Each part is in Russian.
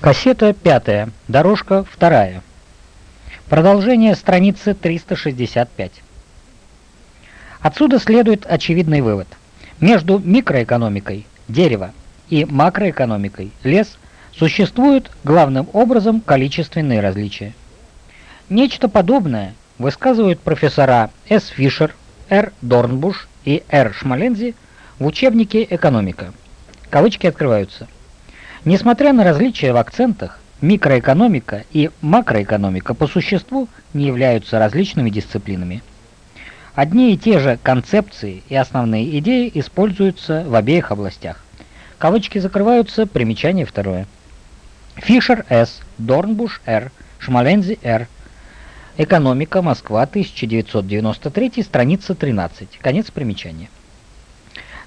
Кассета пятая, дорожка вторая. Продолжение страницы 365. Отсюда следует очевидный вывод. Между микроэкономикой, дерево, и макроэкономикой, лес, существуют главным образом количественные различия. Нечто подобное высказывают профессора С. Фишер, Р. Дорнбуш и Р. Шмалензи в учебнике «Экономика». Кавычки открываются. Несмотря на различия в акцентах, микроэкономика и макроэкономика по существу не являются различными дисциплинами. Одни и те же концепции и основные идеи используются в обеих областях. Кавычки закрываются, примечание второе. Фишер С., Дорнбуш Р., Шмалензи Р. Экономика, Москва, 1993, страница 13. Конец примечания.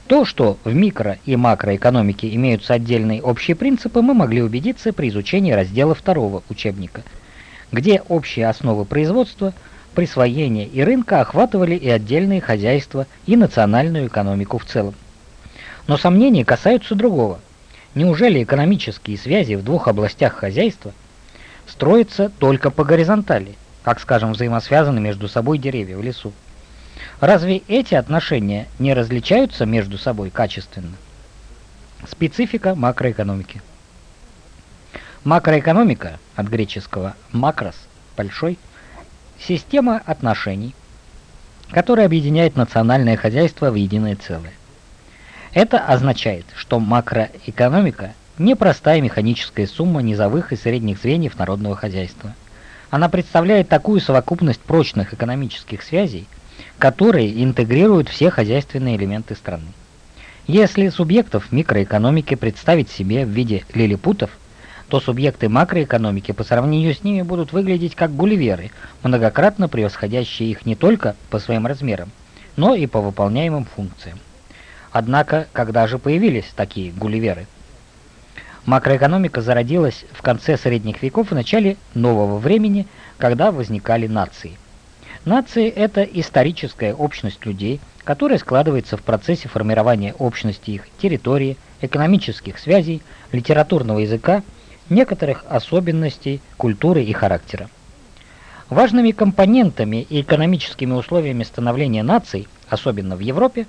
То, что в микро- и макроэкономике имеются отдельные общие принципы, мы могли убедиться при изучении раздела второго учебника, где общие основы производства, присвоения и рынка охватывали и отдельные хозяйства, и национальную экономику в целом. Но сомнения касаются другого. Неужели экономические связи в двух областях хозяйства строятся только по горизонтали, как, скажем, взаимосвязаны между собой деревья в лесу? Разве эти отношения не различаются между собой качественно? Специфика макроэкономики. Макроэкономика, от греческого «макрос» – «большой», система отношений, которая объединяет национальное хозяйство в единое целое. Это означает, что макроэкономика – не простая механическая сумма низовых и средних звеньев народного хозяйства. Она представляет такую совокупность прочных экономических связей – которые интегрируют все хозяйственные элементы страны. Если субъектов микроэкономики представить себе в виде лилипутов, то субъекты макроэкономики по сравнению с ними будут выглядеть как гулливеры, многократно превосходящие их не только по своим размерам, но и по выполняемым функциям. Однако, когда же появились такие гулливеры? Макроэкономика зародилась в конце средних веков и начале нового времени, когда возникали нации. Нации – это историческая общность людей, которая складывается в процессе формирования общности их территории, экономических связей, литературного языка, некоторых особенностей культуры и характера. Важными компонентами и экономическими условиями становления наций, особенно в Европе,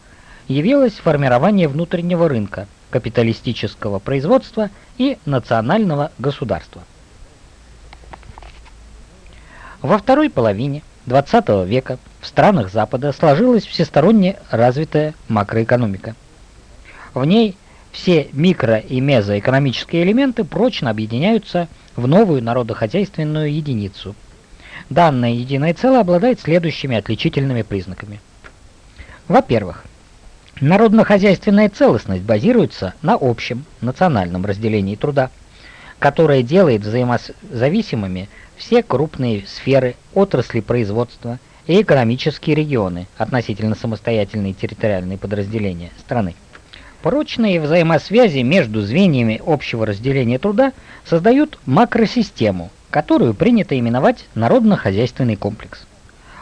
явилось формирование внутреннего рынка, капиталистического производства и национального государства. Во второй половине – XX века в странах Запада сложилась всесторонне развитая макроэкономика. В ней все микро- и мезоэкономические элементы прочно объединяются в новую народохозяйственную единицу. Данное единое целое обладает следующими отличительными признаками. Во-первых, народно-хозяйственная целостность базируется на общем национальном разделении труда, которое делает взаимозависимыми все крупные сферы отрасли производства и экономические регионы, относительно самостоятельные территориальные подразделения страны. Прочные взаимосвязи между звеньями общего разделения труда создают макросистему, которую принято именовать народно-хозяйственный комплекс.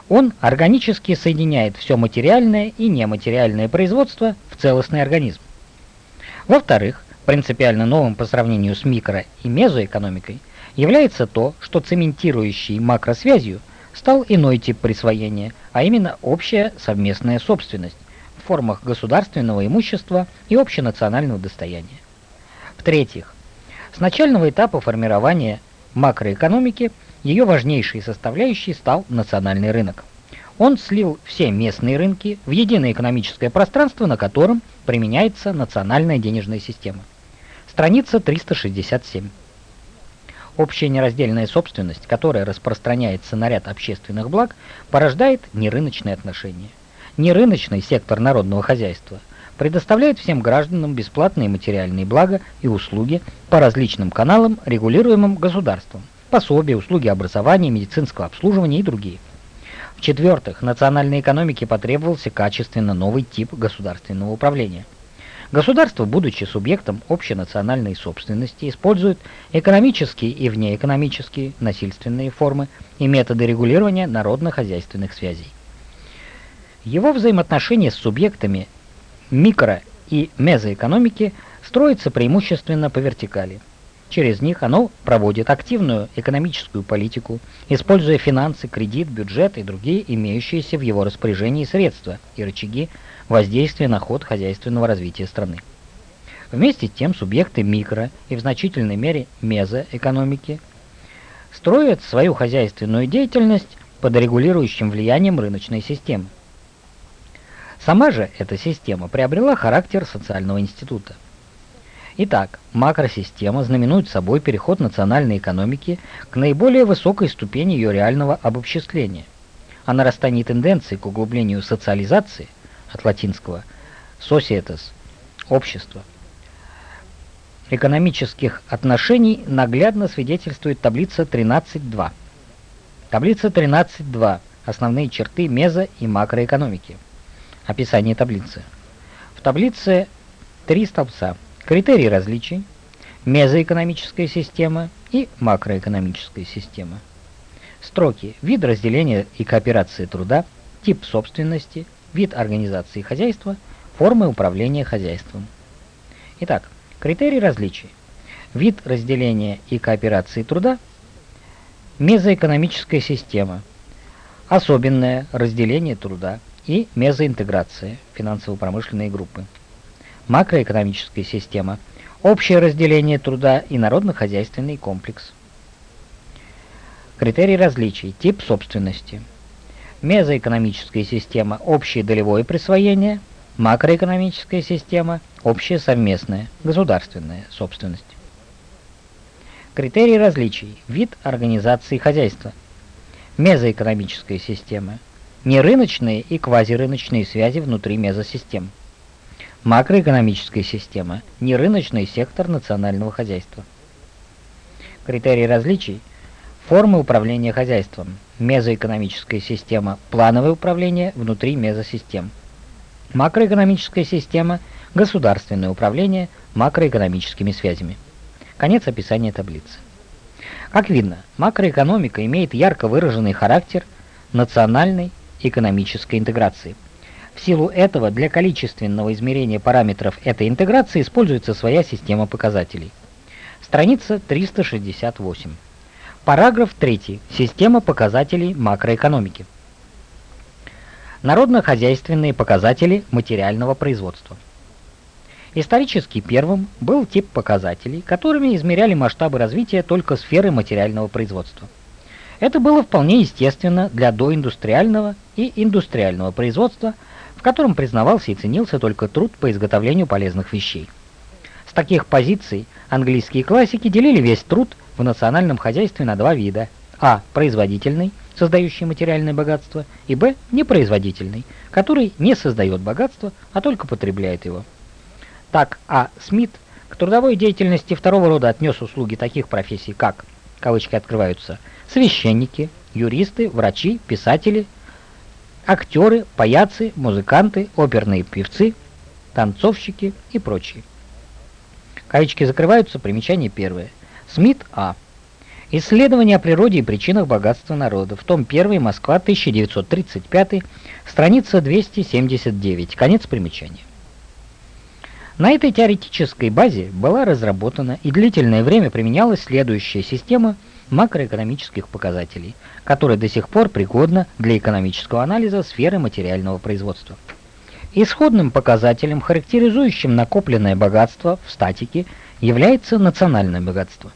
Он органически соединяет все материальное и нематериальное производство в целостный организм. Во-вторых, принципиально новым по сравнению с микро- и мезоэкономикой – является то, что цементирующей макросвязью стал иной тип присвоения, а именно общая совместная собственность в формах государственного имущества и общенационального достояния. В-третьих, с начального этапа формирования макроэкономики ее важнейшей составляющей стал национальный рынок. Он слил все местные рынки в единое экономическое пространство, на котором применяется национальная денежная система. Страница 367. Общая нераздельная собственность, которая распространяется на ряд общественных благ, порождает нерыночные отношения. Нерыночный сектор народного хозяйства предоставляет всем гражданам бесплатные материальные блага и услуги по различным каналам, регулируемым государством, пособия, услуги образования, медицинского обслуживания и другие. В-четвертых, национальной экономике потребовался качественно новый тип государственного управления – Государство, будучи субъектом общенациональной собственности, использует экономические и внеэкономические насильственные формы и методы регулирования народно-хозяйственных связей. Его взаимоотношения с субъектами микро- и мезоэкономики строятся преимущественно по вертикали. Через них оно проводит активную экономическую политику, используя финансы, кредит, бюджет и другие имеющиеся в его распоряжении средства и рычаги воздействия на ход хозяйственного развития страны. Вместе с тем субъекты микро и в значительной мере мезоэкономики строят свою хозяйственную деятельность под регулирующим влиянием рыночной системы. Сама же эта система приобрела характер социального института. Итак, макросистема знаменует собой переход национальной экономики к наиболее высокой ступени ее реального обобществления. О нарастании тенденции к углублению социализации, от латинского «societas» – общество, экономических отношений наглядно свидетельствует таблица 13.2. Таблица 13.2. Основные черты мезо- и макроэкономики. Описание таблицы. В таблице три столбца – Критерии различий, мезоэкономическая система и макроэкономическая система. Строки вид разделения и кооперации труда, тип собственности, вид организации хозяйства, формы управления хозяйством. Итак, критерии различий. Вид разделения и кооперации труда, мезоэкономическая система, особенное разделение труда и мезоинтеграция, финансово-промышленные группы макроэкономическая система, общее разделение труда и народно-хозяйственный комплекс. Критерий различий, тип собственности. Мезоэкономическая система – общее долевое присвоение, макроэкономическая система – общая совместная, государственная собственность. Критерий различий, вид организации хозяйства. Мезоэкономическая система – нерыночные и квазирыночные связи внутри мезосистем макроэкономическая система, не рыночный сектор национального хозяйства. Критерии различий – формы управления хозяйством, мезоэкономическая система, плановое управление внутри мезосистем, макроэкономическая система, государственное управление макроэкономическими связями. Конец описания таблицы. Как видно, макроэкономика имеет ярко выраженный характер национальной экономической интеграции – в силу этого для количественного измерения параметров этой интеграции используется своя система показателей. Страница 368. Параграф 3. Система показателей макроэкономики. Народно-хозяйственные показатели материального производства. Исторически первым был тип показателей, которыми измеряли масштабы развития только сферы материального производства. Это было вполне естественно для доиндустриального и индустриального производства – в котором признавался и ценился только труд по изготовлению полезных вещей. С таких позиций английские классики делили весь труд в национальном хозяйстве на два вида. А. Производительный, создающий материальное богатство, и Б. Непроизводительный, который не создает богатство, а только потребляет его. Так А. Смит к трудовой деятельности второго рода отнес услуги таких профессий, как, кавычки открываются, священники, юристы, врачи, писатели, актеры, паяцы, музыканты, оперные певцы, танцовщики и прочие. Кавички закрываются, примечание первое. Смит А. Исследование о природе и причинах богатства народов. Том 1, Москва, 1935, страница 279. Конец примечания. На этой теоретической базе была разработана и длительное время применялась следующая система макроэкономических показателей, которая до сих пор пригодна для экономического анализа сферы материального производства. Исходным показателем, характеризующим накопленное богатство в статике, является национальное богатство.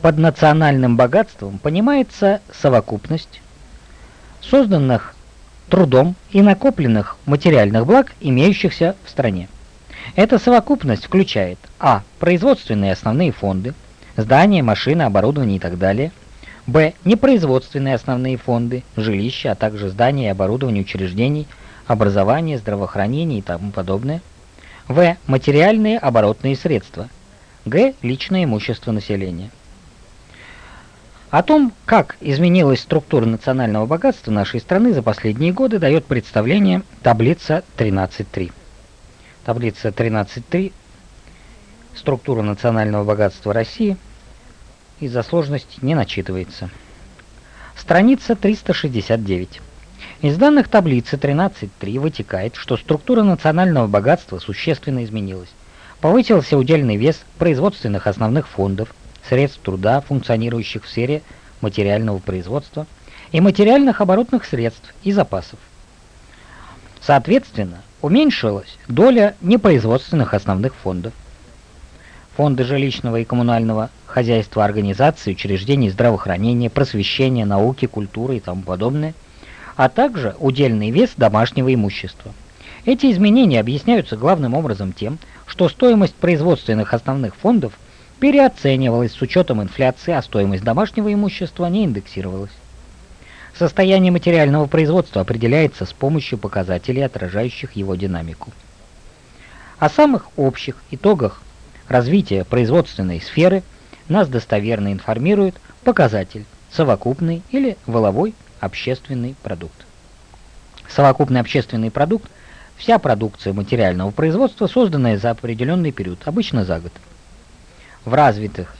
Под национальным богатством понимается совокупность созданных трудом и накопленных материальных благ, имеющихся в стране. Эта совокупность включает а. производственные основные фонды, здания, машины, оборудование и так далее – Б. Непроизводственные основные фонды, жилища, а также здания и оборудование учреждений, образование, здравоохранение и тому подобное. В. Материальные оборотные средства. Г. Личное имущество населения. О том, как изменилась структура национального богатства нашей страны за последние годы, дает представление таблица 13.3. Таблица 13.3. Структура национального богатства России – из-за сложности не начитывается. Страница 369. Из данных таблицы 13.3 вытекает, что структура национального богатства существенно изменилась. Повысился удельный вес производственных основных фондов, средств труда, функционирующих в сфере материального производства, и материальных оборотных средств и запасов. Соответственно, уменьшилась доля непроизводственных основных фондов. Фонды жилищного и коммунального хозяйства, организаций, учреждений здравоохранения, просвещения, науки, культуры и тому подобное, а также удельный вес домашнего имущества. Эти изменения объясняются главным образом тем, что стоимость производственных основных фондов переоценивалась с учетом инфляции, а стоимость домашнего имущества не индексировалась. Состояние материального производства определяется с помощью показателей, отражающих его динамику. О самых общих итогах развития производственной сферы нас достоверно информирует показатель совокупный или воловой общественный продукт. Совокупный общественный продукт – вся продукция материального производства, созданная за определенный период, обычно за год. В развитых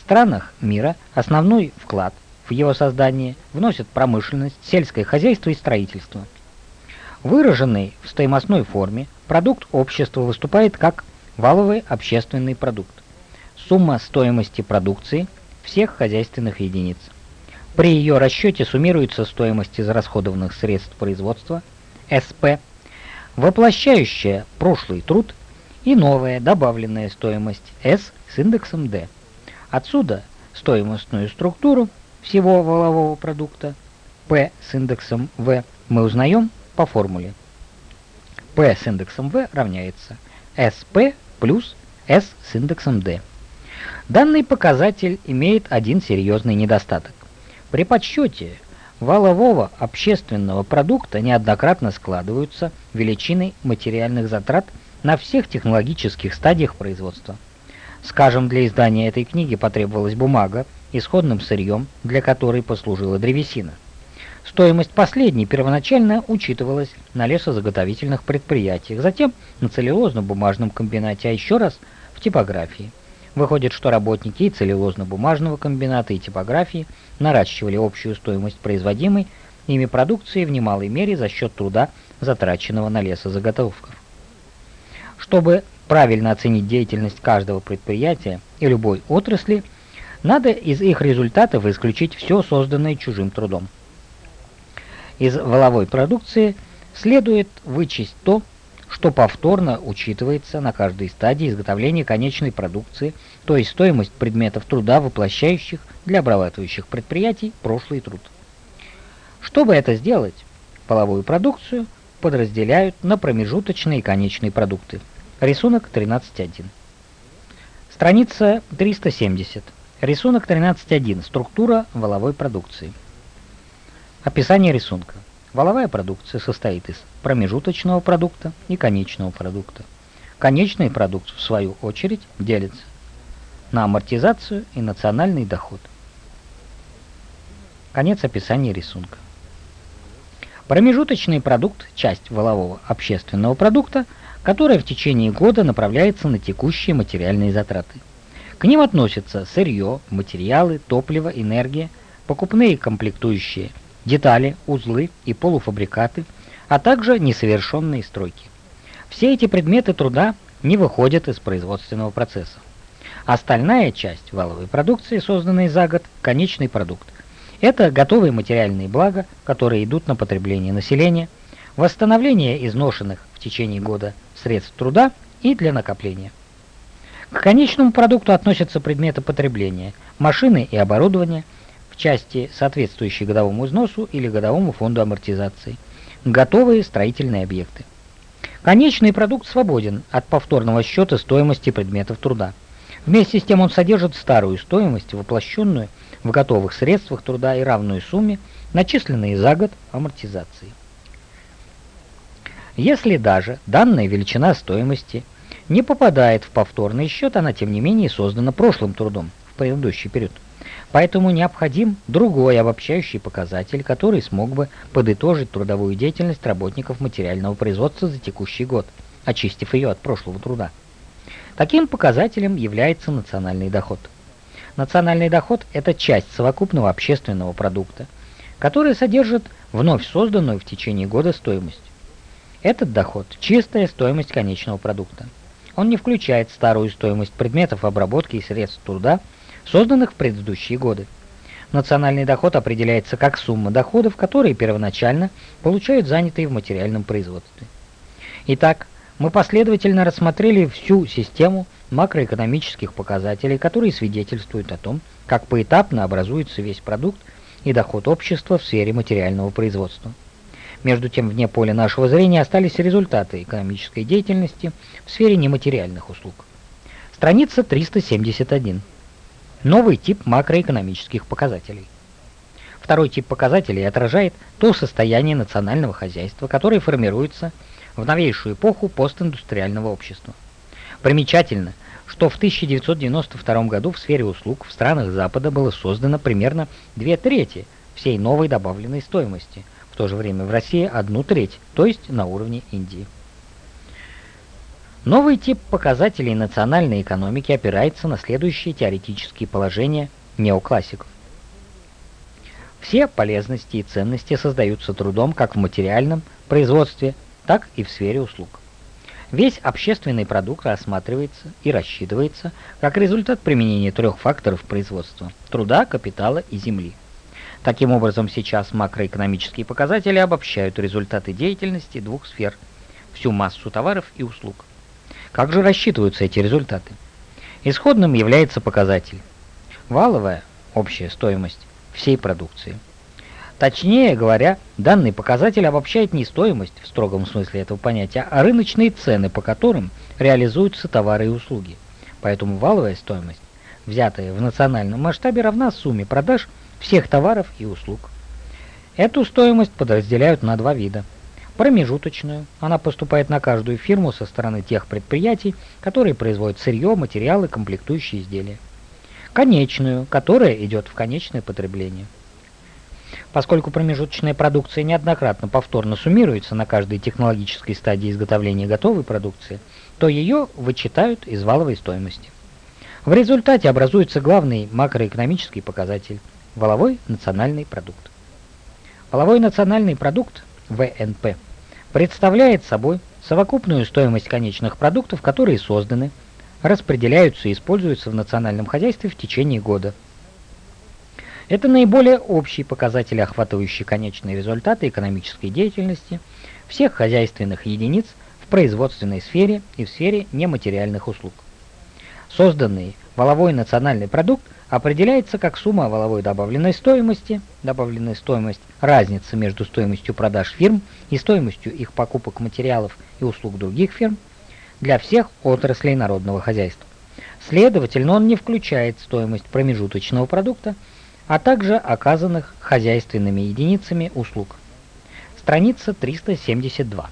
странах мира основной вклад в его создание вносят промышленность, сельское хозяйство и строительство. Выраженный в стоимостной форме, продукт общества выступает как валовый общественный продукт. Сумма стоимости продукции всех хозяйственных единиц. При ее расчете суммируется стоимость израсходованных средств производства, СП, воплощающая прошлый труд и новая добавленная стоимость S с индексом D. Отсюда стоимостную структуру всего валового продукта P с индексом V мы узнаем по формуле. P с индексом V равняется SP плюс S с индексом D. Данный показатель имеет один серьезный недостаток. При подсчете валового общественного продукта неоднократно складываются величины материальных затрат на всех технологических стадиях производства. Скажем, для издания этой книги потребовалась бумага, исходным сырьем, для которой послужила древесина. Стоимость последней первоначально учитывалась на лесозаготовительных предприятиях, затем на целлюлозно-бумажном комбинате, а еще раз в типографии. Выходит, что работники и целлюлозно-бумажного комбината и типографии наращивали общую стоимость производимой ими продукции в немалой мере за счет труда, затраченного на лесозаготовках. Чтобы правильно оценить деятельность каждого предприятия и любой отрасли, надо из их результатов исключить все созданное чужим трудом. Из валовой продукции следует вычесть то, что повторно учитывается на каждой стадии изготовления конечной продукции, то есть стоимость предметов труда, воплощающих для обрабатывающих предприятий прошлый труд. Чтобы это сделать, половую продукцию подразделяют на промежуточные и конечные продукты. Рисунок 13.1. Страница 370. Рисунок 13.1. Структура валовой продукции. Описание рисунка. Валовая продукция состоит из промежуточного продукта и конечного продукта. Конечный продукт, в свою очередь, делится на амортизацию и национальный доход. Конец описания рисунка. Промежуточный продукт – часть валового общественного продукта, которая в течение года направляется на текущие материальные затраты – к ним относятся сырье, материалы, топливо, энергия, покупные комплектующие, детали, узлы и полуфабрикаты, а также несовершенные стройки. Все эти предметы труда не выходят из производственного процесса. Остальная часть валовой продукции, созданной за год, конечный продукт. Это готовые материальные блага, которые идут на потребление населения, восстановление изношенных в течение года средств труда и для накопления. К конечному продукту относятся предметы потребления, машины и оборудование в части, соответствующей годовому износу или годовому фонду амортизации, готовые строительные объекты. Конечный продукт свободен от повторного счета стоимости предметов труда. Вместе с тем он содержит старую стоимость, воплощенную в готовых средствах труда и равную сумме, начисленные за год амортизации. Если даже данная величина стоимости не попадает в повторный счет, она тем не менее создана прошлым трудом в предыдущий период. Поэтому необходим другой обобщающий показатель, который смог бы подытожить трудовую деятельность работников материального производства за текущий год, очистив ее от прошлого труда. Таким показателем является национальный доход. Национальный доход – это часть совокупного общественного продукта, который содержит вновь созданную в течение года стоимость. Этот доход – чистая стоимость конечного продукта. Он не включает старую стоимость предметов обработки и средств труда, созданных в предыдущие годы. Национальный доход определяется как сумма доходов, которые первоначально получают занятые в материальном производстве. Итак, мы последовательно рассмотрели всю систему макроэкономических показателей, которые свидетельствуют о том, как поэтапно образуется весь продукт и доход общества в сфере материального производства. Между тем, вне поля нашего зрения остались результаты экономической деятельности в сфере нематериальных услуг. Страница 371. Новый тип макроэкономических показателей. Второй тип показателей отражает то состояние национального хозяйства, которое формируется в новейшую эпоху постиндустриального общества. Примечательно, что в 1992 году в сфере услуг в странах Запада было создано примерно две трети всей новой добавленной стоимости, в то же время в России одну треть, то есть на уровне Индии. Новый тип показателей национальной экономики опирается на следующие теоретические положения неоклассиков. Все полезности и ценности создаются трудом как в материальном производстве, так и в сфере услуг. Весь общественный продукт рассматривается и рассчитывается как результат применения трех факторов производства – труда, капитала и земли. Таким образом, сейчас макроэкономические показатели обобщают результаты деятельности двух сфер – всю массу товаров и услуг. Как же рассчитываются эти результаты? Исходным является показатель валовая общая стоимость всей продукции. Точнее говоря, данный показатель обобщает не стоимость в строгом смысле этого понятия, а рыночные цены, по которым реализуются товары и услуги. Поэтому валовая стоимость, взятая в национальном масштабе, равна сумме продаж всех товаров и услуг. Эту стоимость подразделяют на два вида – Промежуточную. Она поступает на каждую фирму со стороны тех предприятий, которые производят сырье, материалы, комплектующие изделия. Конечную, которая идет в конечное потребление. Поскольку промежуточная продукция неоднократно повторно суммируется на каждой технологической стадии изготовления готовой продукции, то ее вычитают из валовой стоимости. В результате образуется главный макроэкономический показатель – валовой национальный продукт. Валовой национальный продукт ВНП, представляет собой совокупную стоимость конечных продуктов, которые созданы, распределяются и используются в национальном хозяйстве в течение года. Это наиболее общий показатель, охватывающий конечные результаты экономической деятельности всех хозяйственных единиц в производственной сфере и в сфере нематериальных услуг. Созданный валовой национальный продукт определяется как сумма валовой добавленной стоимости, добавленная стоимость разница между стоимостью продаж фирм и стоимостью их покупок материалов и услуг других фирм для всех отраслей народного хозяйства. Следовательно, он не включает стоимость промежуточного продукта, а также оказанных хозяйственными единицами услуг. Страница 372.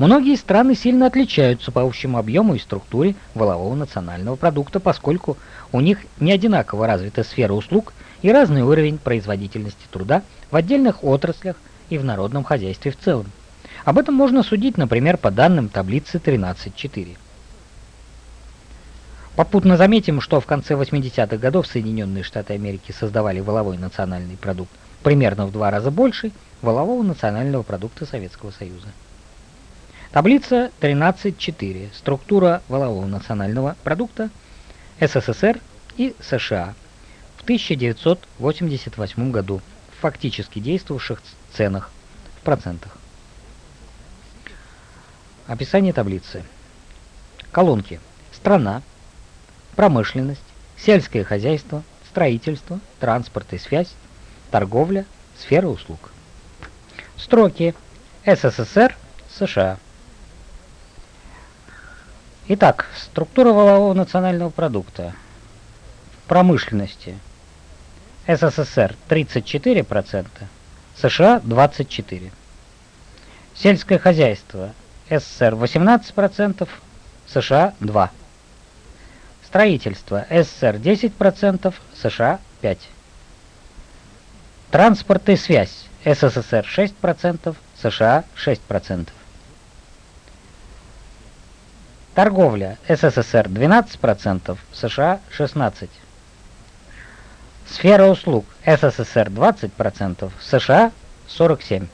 Многие страны сильно отличаются по общему объему и структуре валового национального продукта, поскольку у них не одинаково развита сфера услуг и разный уровень производительности труда в отдельных отраслях и в народном хозяйстве в целом. Об этом можно судить, например, по данным таблицы 13.4. Попутно заметим, что в конце 80-х годов Соединенные Штаты Америки создавали валовой национальный продукт примерно в два раза больше валового национального продукта Советского Союза. Таблица 13.4. Структура валового национального продукта СССР и США в 1988 году в фактически действовавших ценах в процентах. Описание таблицы. Колонки. Страна, промышленность, сельское хозяйство, строительство, транспорт и связь, торговля, сфера услуг. Строки. СССР, США. Итак, структура валового национального продукта. В промышленности СССР 34%, США 24%. Сельское хозяйство СССР 18%, США 2%. Строительство СССР 10%, США 5%. Транспорт и связь СССР 6%, США 6%. Торговля СССР 12%, США 16%. Сфера услуг СССР 20%, США 47%.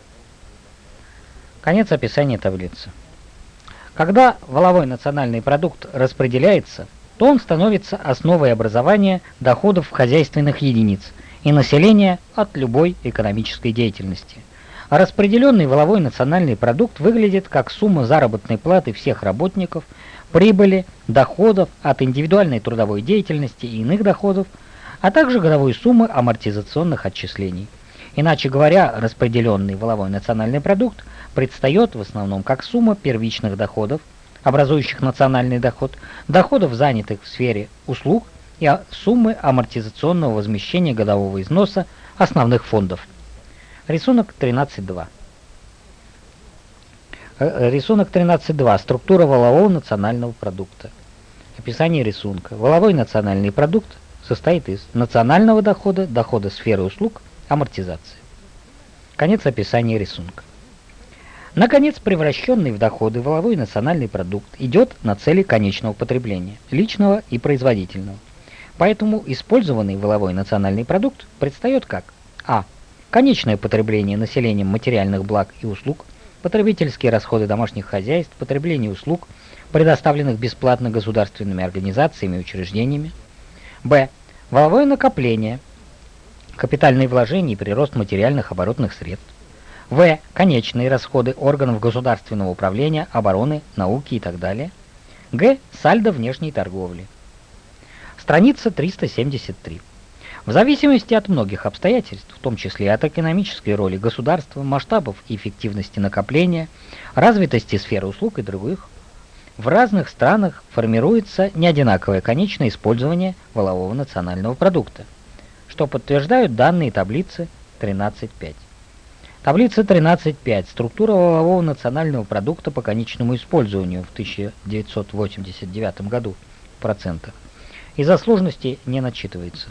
Конец описания таблицы. Когда валовой национальный продукт распределяется, то он становится основой образования доходов хозяйственных единиц и населения от любой экономической деятельности. Распределенный воловой национальный продукт выглядит как сумма заработной платы всех работников, прибыли, доходов от индивидуальной трудовой деятельности и иных доходов, а также годовой суммы амортизационных отчислений. Иначе говоря, распределенный воловой национальный продукт предстает в основном как сумма первичных доходов, образующих национальный доход, доходов, занятых в сфере услуг и суммы амортизационного возмещения годового износа основных фондов. Рисунок 13.2. Э, рисунок 13.2. Структура волового национального продукта. Описание рисунка. Воловой национальный продукт состоит из национального дохода, дохода сферы услуг, амортизации. Конец описания рисунка. Наконец, превращенный в доходы воловой национальный продукт идет на цели конечного потребления, личного и производительного. Поэтому использованный воловой национальный продукт предстает как а. Конечное потребление населением материальных благ и услуг, потребительские расходы домашних хозяйств, потребление услуг, предоставленных бесплатно государственными организациями и учреждениями. б. Воловое накопление, капитальные вложения и прирост материальных оборотных средств. В. Конечные расходы органов государственного управления, обороны, науки и так далее. Г. Сальдо внешней торговли. Страница 373. В зависимости от многих обстоятельств, в том числе от экономической роли государства, масштабов и эффективности накопления, развитости сферы услуг и других, в разных странах формируется неодинаковое конечное использование валового национального продукта – что подтверждают данные таблицы 13.5. Таблица 13.5. Структура валового национального продукта по конечному использованию в 1989 году в процентах. Из-за сложности не начитывается.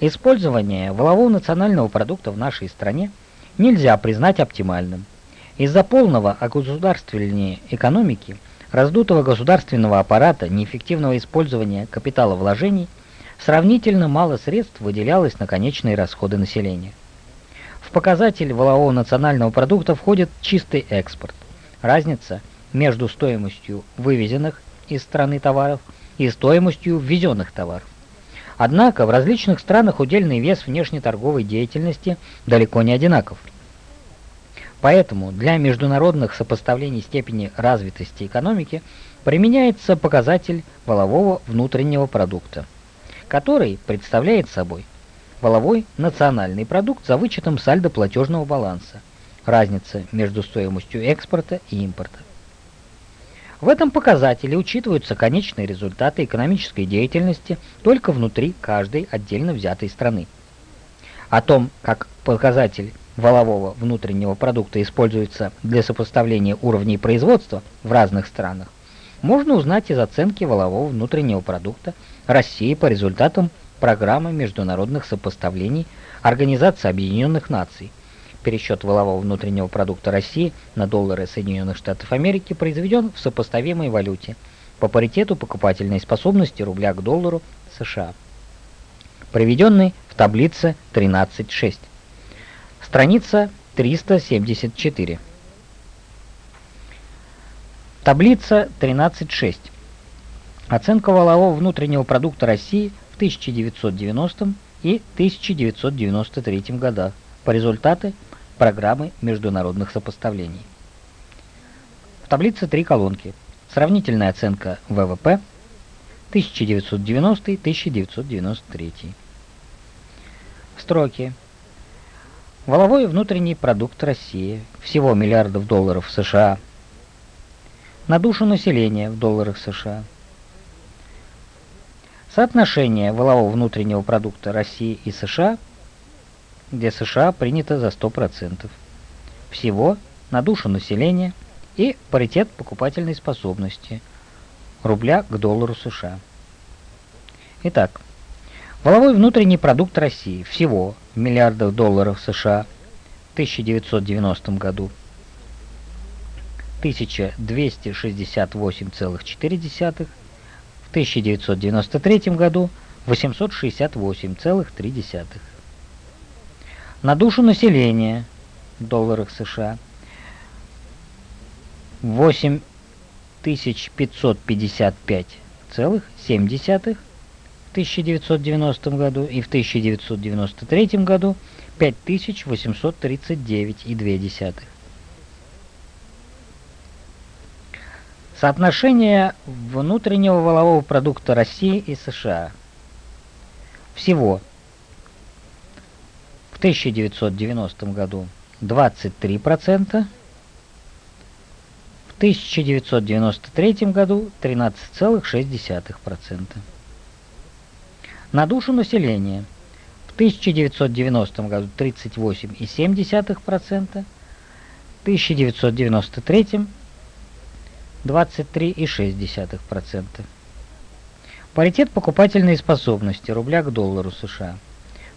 Использование валового национального продукта в нашей стране нельзя признать оптимальным. Из-за полного огосударствления экономики, раздутого государственного аппарата, неэффективного использования капитала вложений – Сравнительно мало средств выделялось на конечные расходы населения. В показатель валового национального продукта входит чистый экспорт. Разница между стоимостью вывезенных из страны товаров и стоимостью ввезенных товаров. Однако в различных странах удельный вес внешнеторговой деятельности далеко не одинаков. Поэтому для международных сопоставлений степени развитости экономики применяется показатель валового внутреннего продукта который представляет собой валовой национальный продукт за вычетом сальдо платежного баланса, разница между стоимостью экспорта и импорта. В этом показателе учитываются конечные результаты экономической деятельности только внутри каждой отдельно взятой страны. О том, как показатель валового внутреннего продукта используется для сопоставления уровней производства в разных странах, можно узнать из оценки валового внутреннего продукта России по результатам программы международных сопоставлений Организации Объединенных Наций. Пересчет валового внутреннего продукта России на доллары Соединенных Штатов Америки произведен в сопоставимой валюте по паритету покупательной способности рубля к доллару США. Приведенный в таблице 13.6. Страница 374. Таблица 13.6. Оценка валового внутреннего продукта России в 1990 и 1993 годах по результаты программы международных сопоставлений. В таблице три колонки. Сравнительная оценка ВВП 1990-1993. Строки. Валовой внутренний продукт России всего миллиардов долларов США – на душу населения в долларах США. Соотношение валового внутреннего продукта России и США, где США принято за 100%. Всего на душу населения и паритет покупательной способности рубля к доллару США. Итак, валовой внутренний продукт России всего в миллиардах долларов США в 1990 году – 1268,4, в 1993 году 868,3. На душу населения в долларах США 8555,2 13,7 в 1990 году и в 1993 году 5839,2. Соотношение внутреннего валового продукта России и США. Всего 1990 году 23%, в 1993 году 13,6%. На душу населения в 1990 году 38,7%, в 1993 23,6%. Паритет покупательной способности рубля к доллару США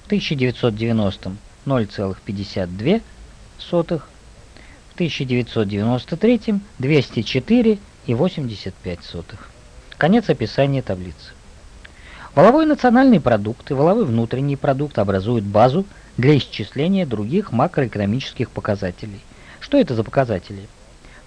1990 0,52, в 1993 204,85. Конец описания таблицы. Воловой национальный продукт и воловой внутренний продукт образуют базу для исчисления других макроэкономических показателей. Что это за показатели?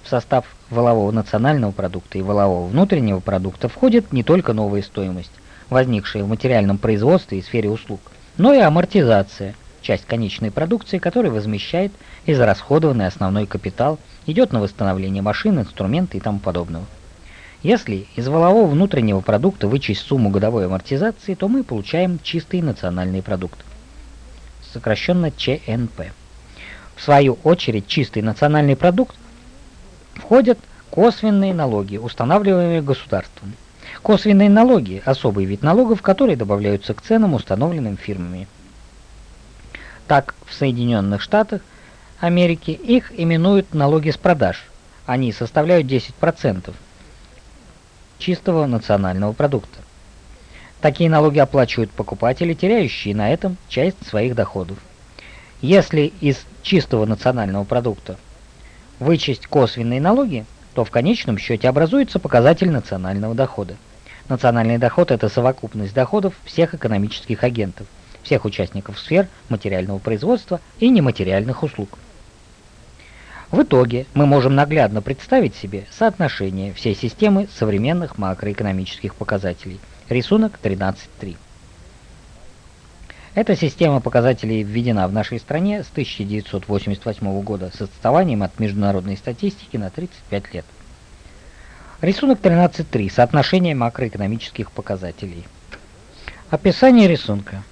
В состав волового национального продукта и волового внутреннего продукта входит не только новая стоимость, возникшая в материальном производстве и сфере услуг, но и амортизация, часть конечной продукции, которая возмещает израсходованный основной капитал, идет на восстановление машин, инструмента и тому подобного. Если из волового внутреннего продукта вычесть сумму годовой амортизации, то мы получаем чистый национальный продукт, сокращенно ЧНП. В свою очередь, чистый национальный продукт входят косвенные налоги, устанавливаемые государством. Косвенные налоги – особый вид налогов, которые добавляются к ценам, установленным фирмами. Так, в Соединенных Штатах Америки их именуют налоги с продаж. Они составляют 10% чистого национального продукта. Такие налоги оплачивают покупатели, теряющие на этом часть своих доходов. Если из чистого национального продукта вычесть косвенные налоги, то в конечном счете образуется показатель национального дохода. Национальный доход – это совокупность доходов всех экономических агентов, всех участников сфер материального производства и нематериальных услуг. В итоге мы можем наглядно представить себе соотношение всей системы современных макроэкономических показателей. Рисунок 13.3. Эта система показателей введена в нашей стране с 1988 года с отставанием от международной статистики на 35 лет. Рисунок 13.3. Соотношение макроэкономических показателей. Описание рисунка.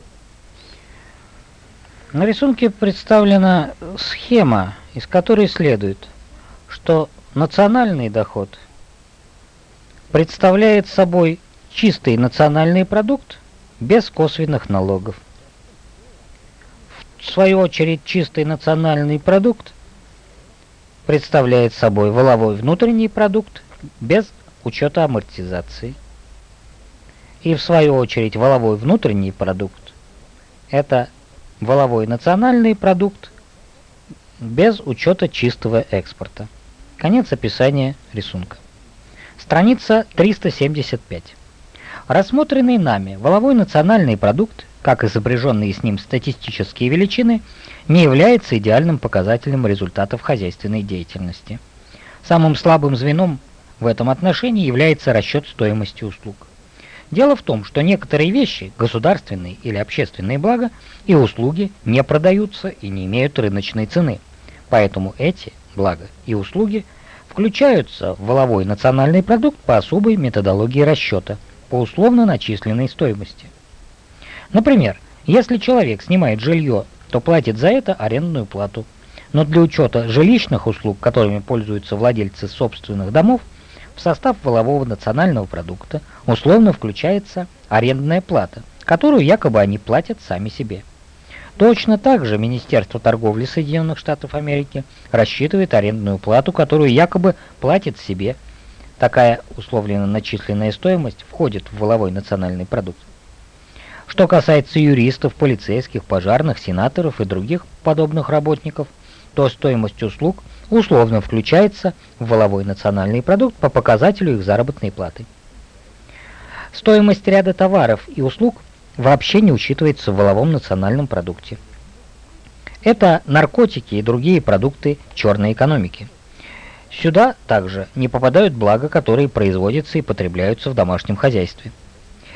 На рисунке представлена схема, из которой следует, что национальный доход представляет собой чистый национальный продукт без косвенных налогов. В свою очередь, чистый национальный продукт представляет собой воловой внутренний продукт без учета амортизации. И в свою очередь, воловой внутренний продукт – это воловой национальный продукт без учета чистого экспорта. Конец описания рисунка. Страница 375. Рассмотренный нами воловой национальный продукт как изображенные с ним статистические величины, не является идеальным показателем результатов хозяйственной деятельности. Самым слабым звеном в этом отношении является расчет стоимости услуг. Дело в том, что некоторые вещи, государственные или общественные блага и услуги не продаются и не имеют рыночной цены. Поэтому эти блага и услуги включаются в воловой национальный продукт по особой методологии расчета по условно начисленной стоимости. Например, если человек снимает жилье, то платит за это арендную плату. Но для учета жилищных услуг, которыми пользуются владельцы собственных домов, в состав волового национального продукта условно включается арендная плата, которую якобы они платят сами себе. Точно так же Министерство торговли Соединенных Штатов Америки рассчитывает арендную плату, которую якобы платит себе. Такая условленно начисленная стоимость входит в воловой национальный продукт. Что касается юристов, полицейских, пожарных, сенаторов и других подобных работников, то стоимость услуг условно включается в воловой национальный продукт по показателю их заработной платы. Стоимость ряда товаров и услуг вообще не учитывается в воловом национальном продукте. Это наркотики и другие продукты черной экономики. Сюда также не попадают блага, которые производятся и потребляются в домашнем хозяйстве.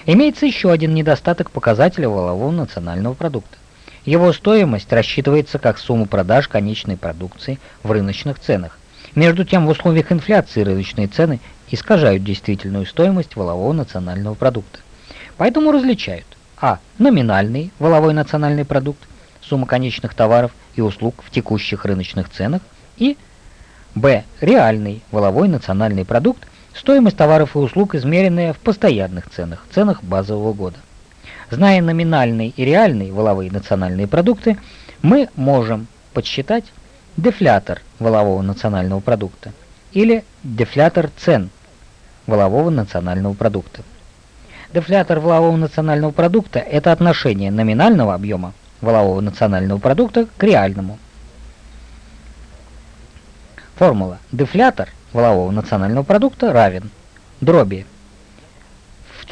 Имеется еще один недостаток показателя валового национального продукта. Его стоимость рассчитывается как сумма продаж конечной продукции в рыночных ценах. Между тем, в условиях инфляции рыночные цены искажают действительную стоимость валового национального продукта. Поэтому различают а. номинальный валовой национальный продукт, сумма конечных товаров и услуг в текущих рыночных ценах, и б. реальный валовой национальный продукт, стоимость товаров и услуг, измеренная в постоянных ценах, ценах базового года. Зная номинальный и реальный валовые национальные продукты, мы можем подсчитать дефлятор валового национального продукта или дефлятор цен валового национального продукта. Дефлятор валового национального продукта – это отношение номинального объема валового национального продукта к реальному. Формула дефлятор валового национального продукта равен дроби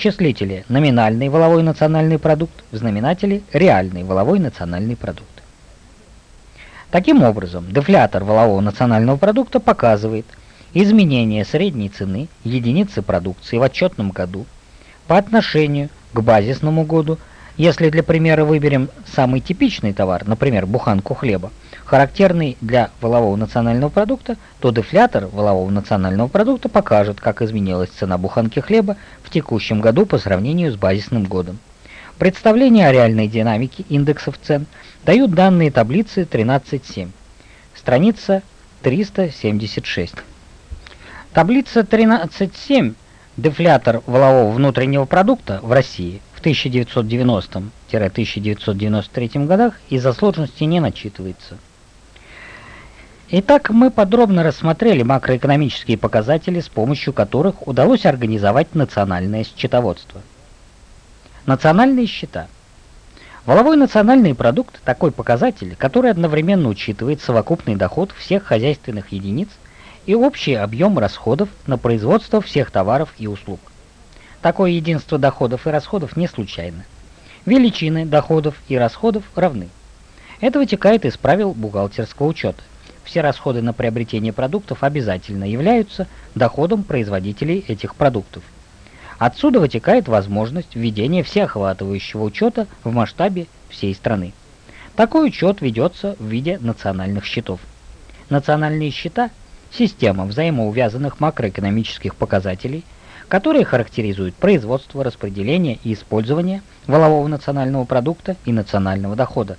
числителе номинальный валовой национальный продукт, в знаменателе реальный валовой национальный продукт. Таким образом, дефлятор валового национального продукта показывает изменение средней цены единицы продукции в отчетном году по отношению к базисному году, если для примера выберем самый типичный товар, например, буханку хлеба, характерный для валового национального продукта, то дефлятор валового национального продукта покажет, как изменилась цена буханки хлеба в текущем году по сравнению с базисным годом. Представление о реальной динамике индексов цен дают данные таблицы 13.7, страница 376. Таблица 13.7 дефлятор валового внутреннего продукта в России в 1990-1993 годах из-за сложности не начитывается. Итак, мы подробно рассмотрели макроэкономические показатели, с помощью которых удалось организовать национальное счетоводство. Национальные счета. Воловой национальный продукт – такой показатель, который одновременно учитывает совокупный доход всех хозяйственных единиц и общий объем расходов на производство всех товаров и услуг. Такое единство доходов и расходов не случайно. Величины доходов и расходов равны. Это вытекает из правил бухгалтерского учета все расходы на приобретение продуктов обязательно являются доходом производителей этих продуктов. Отсюда вытекает возможность введения всеохватывающего учета в масштабе всей страны. Такой учет ведется в виде национальных счетов. Национальные счета – система взаимоувязанных макроэкономических показателей, которые характеризуют производство, распределение и использование валового национального продукта и национального дохода.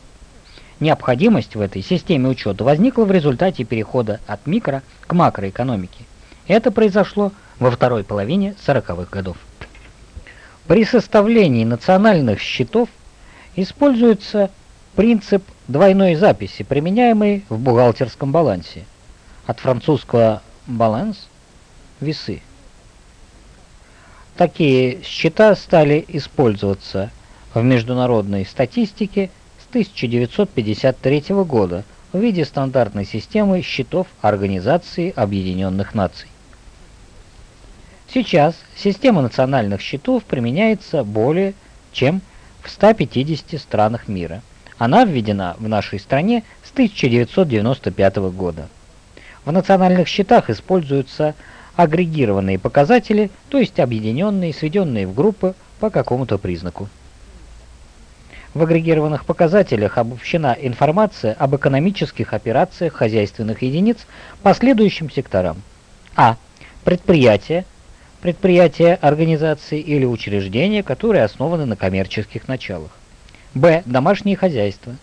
Необходимость в этой системе учета возникла в результате перехода от микро к макроэкономике. Это произошло во второй половине 40-х годов. При составлении национальных счетов используется принцип двойной записи, применяемый в бухгалтерском балансе. От французского «баланс» – весы. Такие счета стали использоваться в международной статистике 1953 года в виде стандартной системы счетов Организации Объединенных Наций. Сейчас система национальных счетов применяется более чем в 150 странах мира. Она введена в нашей стране с 1995 года. В национальных счетах используются агрегированные показатели, то есть объединенные, сведенные в группы по какому-то признаку. В агрегированных показателях обобщена информация об экономических операциях хозяйственных единиц по следующим секторам. А. Предприятия, предприятия, организации или учреждения, которые основаны на коммерческих началах. Б. Домашние хозяйства,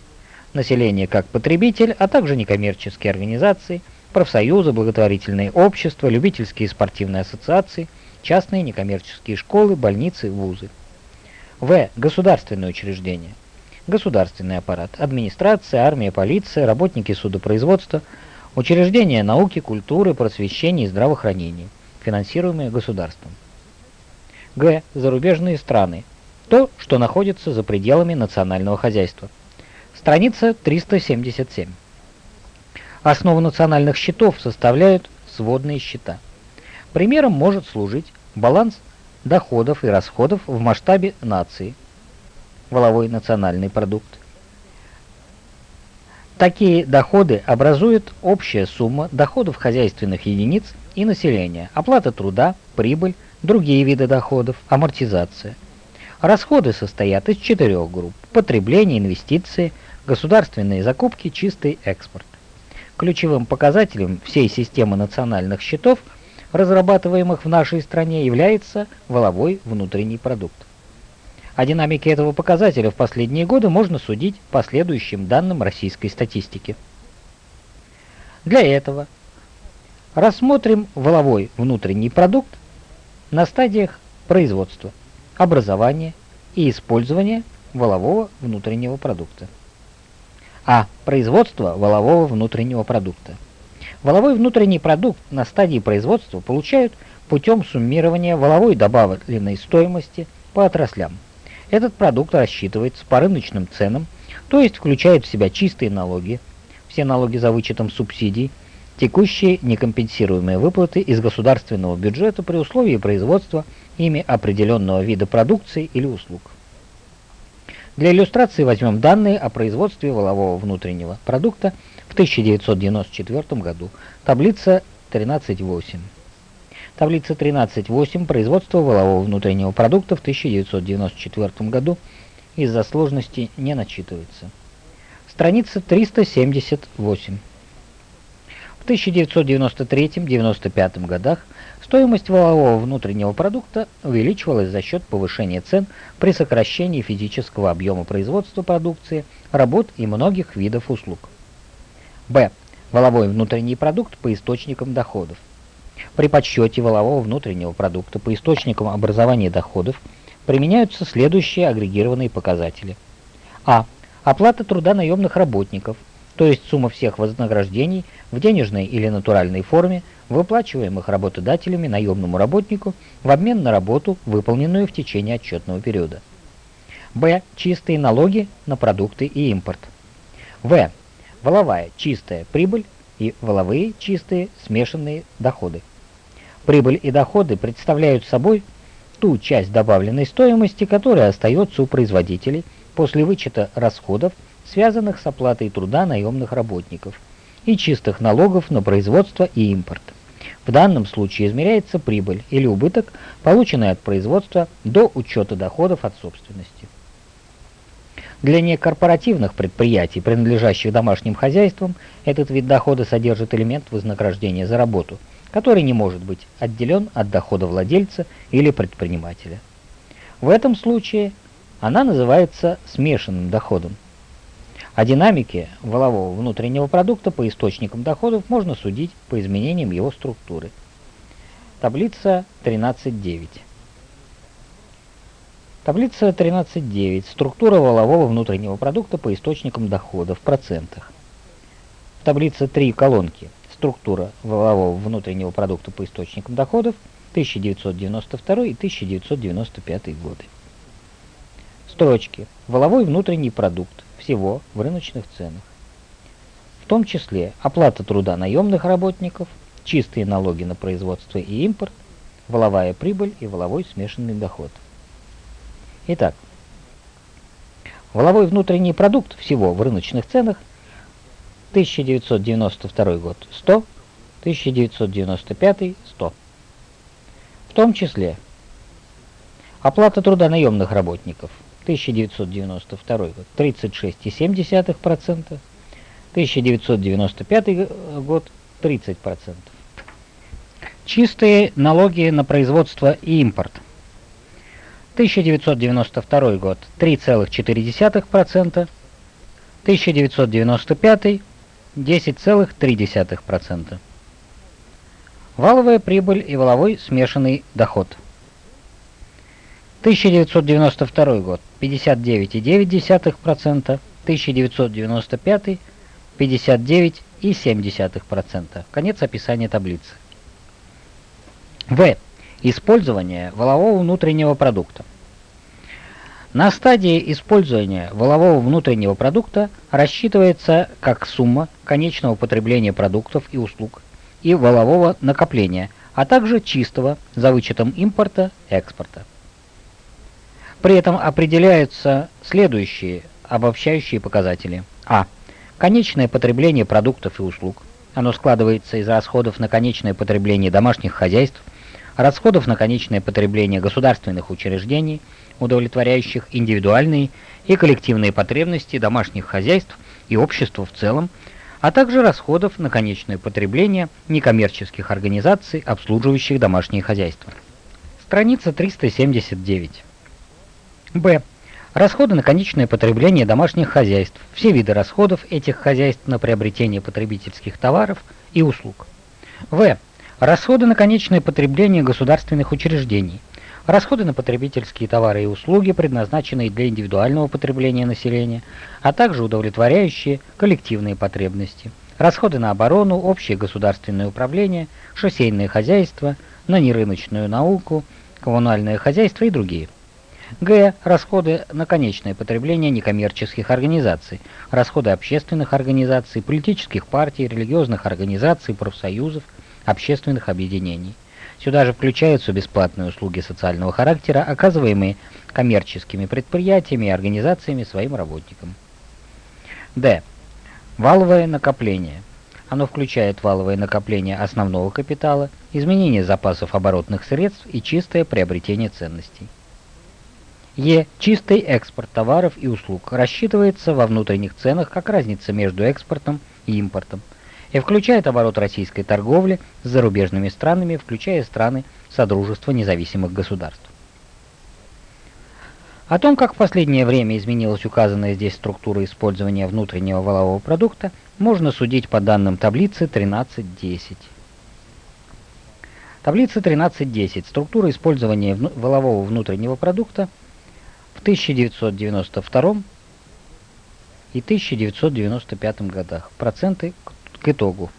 население как потребитель, а также некоммерческие организации, профсоюзы, благотворительные общества, любительские и спортивные ассоциации, частные некоммерческие школы, больницы, вузы. В. Государственные учреждения. Государственный аппарат, администрация, армия, полиция, работники судопроизводства, учреждения науки, культуры, просвещения и здравоохранения, финансируемые государством. Г. Зарубежные страны. То, что находится за пределами национального хозяйства. Страница 377. Основу национальных счетов составляют сводные счета. Примером может служить баланс доходов и расходов в масштабе нации, валовой национальный продукт. Такие доходы образуют общая сумма доходов хозяйственных единиц и населения, оплата труда, прибыль, другие виды доходов, амортизация. Расходы состоят из четырех групп – потребление, инвестиции, государственные закупки, чистый экспорт. Ключевым показателем всей системы национальных счетов, разрабатываемых в нашей стране, является воловой внутренний продукт. О динамике этого показателя в последние годы можно судить по следующим данным российской статистики. Для этого рассмотрим воловой внутренний продукт на стадиях производства, образования и использования волового внутреннего продукта. А. Производство волового внутреннего продукта. Воловой внутренний продукт на стадии производства получают путем суммирования воловой добавленной стоимости по отраслям. Этот продукт рассчитывается по рыночным ценам, то есть включает в себя чистые налоги, все налоги за вычетом субсидий, текущие некомпенсируемые выплаты из государственного бюджета при условии производства ими определенного вида продукции или услуг. Для иллюстрации возьмем данные о производстве волового внутреннего продукта 1994 году. Таблица 13.8. Таблица 13.8. Производство волового внутреннего продукта в 1994 году из-за сложности не начитывается. Страница 378. В 1993-1995 годах Стоимость валового внутреннего продукта увеличивалась за счет повышения цен при сокращении физического объема производства продукции, работ и многих видов услуг. Б. Воловой внутренний продукт по источникам доходов. При подсчете волового внутреннего продукта по источникам образования доходов применяются следующие агрегированные показатели. А. Оплата труда наемных работников, то есть сумма всех вознаграждений в денежной или натуральной форме, выплачиваемых работодателями наемному работнику в обмен на работу, выполненную в течение отчетного периода. Б. Чистые налоги на продукты и импорт. В. Воловая чистая прибыль и воловые чистые смешанные доходы. Прибыль и доходы представляют собой ту часть добавленной стоимости, которая остается у производителей после вычета расходов связанных с оплатой труда наемных работников, и чистых налогов на производство и импорт. В данном случае измеряется прибыль или убыток, полученный от производства до учета доходов от собственности. Для некорпоративных предприятий, принадлежащих домашним хозяйствам, этот вид дохода содержит элемент вознаграждения за работу, который не может быть отделен от дохода владельца или предпринимателя. В этом случае она называется смешанным доходом. О динамике валового внутреннего продукта по источникам доходов можно судить по изменениям его структуры. Таблица 13.9. Таблица 13.9. Структура валового внутреннего продукта по источникам доходов в процентах. В таблице 3 колонки. Структура валового внутреннего продукта по источникам доходов 1992 и 1995 годы. Строчки. Валовой внутренний продукт всего в рыночных ценах, в том числе оплата труда наемных работников, чистые налоги на производство и импорт, воловая прибыль и воловой смешанный доход. Итак, воловой внутренний продукт всего в рыночных ценах 1992 год 100, 1995 100. В том числе оплата труда наемных работников – 1992 год 36,7%, 1995 год 30%. Чистые налоги на производство и импорт. 1992 год 3,4%, 1995 10,3%. Валовая прибыль и валовой смешанный доход – 1992 год 59,9%, 1995 59,7%. Конец описания таблицы. В. Использование волового внутреннего продукта. На стадии использования волового внутреннего продукта рассчитывается как сумма конечного потребления продуктов и услуг и волового накопления, а также чистого за вычетом импорта экспорта. При этом определяются следующие обобщающие показатели. А. Конечное потребление продуктов и услуг. Оно складывается из расходов на конечное потребление домашних хозяйств, расходов на конечное потребление государственных учреждений, удовлетворяющих индивидуальные и коллективные потребности домашних хозяйств и общества в целом, а также расходов на конечное потребление некоммерческих организаций, обслуживающих домашние хозяйства. Страница 379. Б. Расходы на конечное потребление домашних хозяйств. Все виды расходов этих хозяйств на приобретение потребительских товаров и услуг. В. Расходы на конечное потребление государственных учреждений. Расходы на потребительские товары и услуги, предназначенные для индивидуального потребления населения, а также удовлетворяющие коллективные потребности. Расходы на оборону, общее государственное управление, шоссейное хозяйство, на нерыночную науку, коммунальное хозяйство и другие. Г. Расходы на конечное потребление некоммерческих организаций, расходы общественных организаций, политических партий, религиозных организаций, профсоюзов, общественных объединений. Сюда же включаются бесплатные услуги социального характера, оказываемые коммерческими предприятиями и организациями своим работникам. Д. Валовое накопление. Оно включает валовое накопление основного капитала, изменение запасов оборотных средств и чистое приобретение ценностей. Е. Чистый экспорт товаров и услуг рассчитывается во внутренних ценах как разница между экспортом и импортом и включает оборот российской торговли с зарубежными странами, включая страны Содружества независимых государств. О том, как в последнее время изменилась указанная здесь структура использования внутреннего валового продукта, можно судить по данным таблицы 13.10. Таблица 13.10. Структура использования валового внутреннего продукта в 1992 и 1995 годах. Проценты к итогу.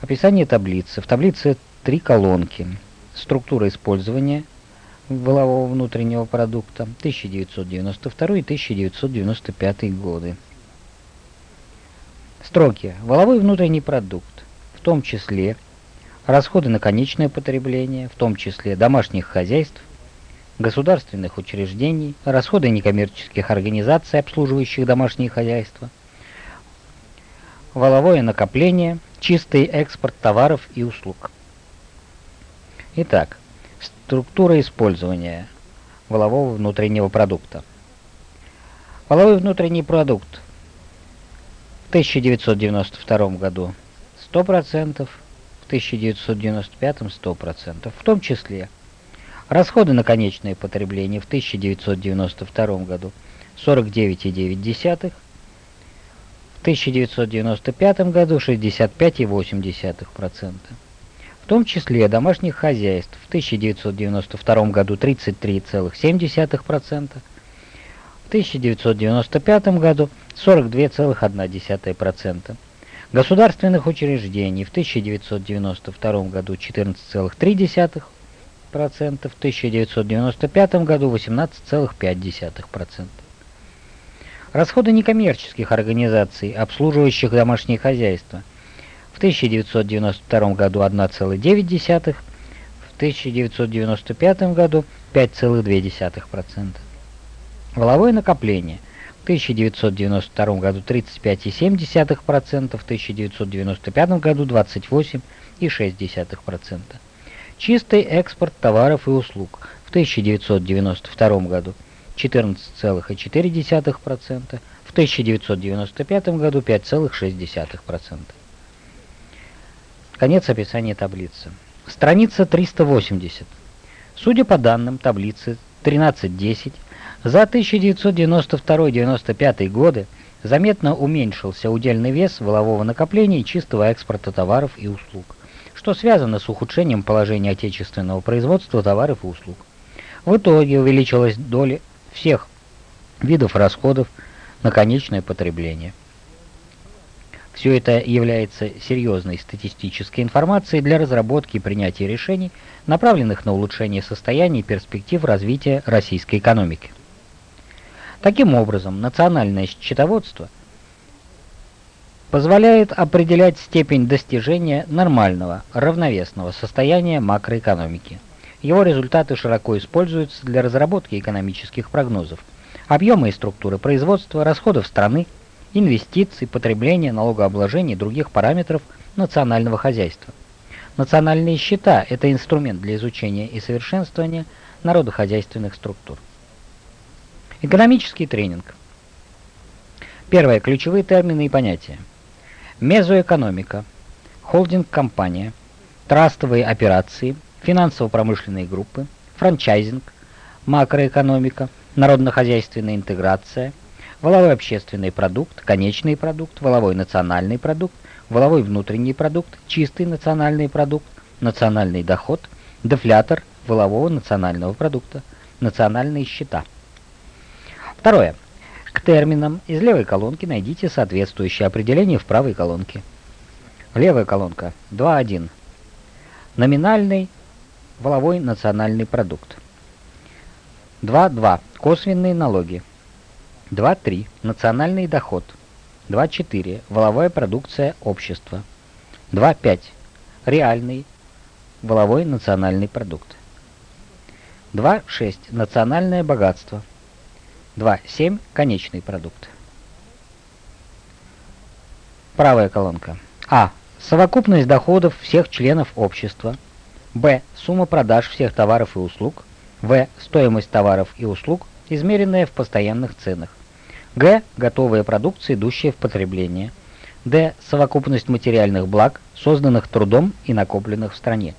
Описание таблицы. В таблице три колонки. Структура использования валового внутреннего продукта 1992 и 1995 годы. Строки. Валовой внутренний продукт, в том числе расходы на конечное потребление, в том числе домашних хозяйств, государственных учреждений, расходы некоммерческих организаций, обслуживающих домашние хозяйства, валовое накопление, чистый экспорт товаров и услуг. Итак, структура использования валового внутреннего продукта. Валовой внутренний продукт в 1992 году 100%, в 1995 100%, в том числе расходы на конечное потребление в 1992 году 49,9%, 1995 году 65,8%. В том числе домашних хозяйств в 1992 году 33,7%, в 1995 году 42,1%. Государственных учреждений в 1992 году 14,3%, в 1995 году 18,5%. Расходы некоммерческих организаций, обслуживающих домашние хозяйства. В 1992 году 1,9%, в 1995 году 5,2%. Воловое накопление. В 1992 году 35,7%, в 1995 году 28,6%. Чистый экспорт товаров и услуг. В 1992 году 14,4%, в 1995 году 5,6%. Конец описания таблицы. Страница 380. Судя по данным таблицы 13.10, за 1992-1995 годы заметно уменьшился удельный вес волового накопления и чистого экспорта товаров и услуг, что связано с ухудшением положения отечественного производства товаров и услуг. В итоге увеличилась доля всех видов расходов на конечное потребление. Все это является серьезной статистической информацией для разработки и принятия решений, направленных на улучшение состояния и перспектив развития российской экономики. Таким образом, национальное счетоводство позволяет определять степень достижения нормального, равновесного состояния макроэкономики – его результаты широко используются для разработки экономических прогнозов, объемы и структуры производства, расходов страны, инвестиций, потребления, налогообложения и других параметров национального хозяйства. Национальные счета – это инструмент для изучения и совершенствования народохозяйственных структур. Экономический тренинг. Первое. Ключевые термины и понятия. Мезоэкономика, холдинг-компания, трастовые операции, финансово-промышленные группы, франчайзинг, макроэкономика, народно-хозяйственная интеграция, воловой общественный продукт, конечный продукт, воловой национальный продукт, воловой внутренний продукт, чистый национальный продукт, национальный доход, дефлятор волового национального продукта, национальные счета. Второе. К терминам из левой колонки найдите соответствующее определение в правой колонке. Левая колонка 2.1. Номинальный воловой национальный продукт. 2.2. Косвенные налоги. 2.3. Национальный доход. 2.4. Воловая продукция общества. 2.5. Реальный воловой национальный продукт. 2.6. Национальное богатство. 2.7. Конечный продукт. Правая колонка. А. Совокупность доходов всех членов общества. Б. Сумма продаж всех товаров и услуг. В. Стоимость товаров и услуг, измеренная в постоянных ценах. Г. Готовая продукция, идущая в потребление. Д. Совокупность материальных благ, созданных трудом и накопленных в стране.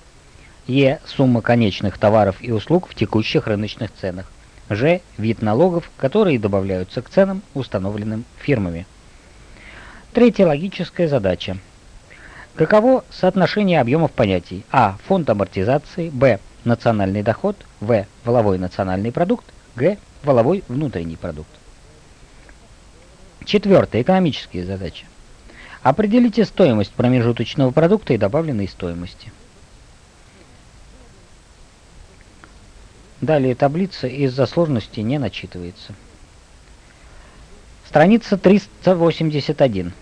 Е. Сумма конечных товаров и услуг в текущих рыночных ценах. Ж. Вид налогов, которые добавляются к ценам, установленным фирмами. Третья логическая задача. Каково соотношение объемов понятий? А. Фонд амортизации. Б. Национальный доход. В. Воловой национальный продукт. Г. Воловой внутренний продукт. Четвертое. Экономические задачи. Определите стоимость промежуточного продукта и добавленной стоимости. Далее таблица из-за сложности не начитывается. Страница 381.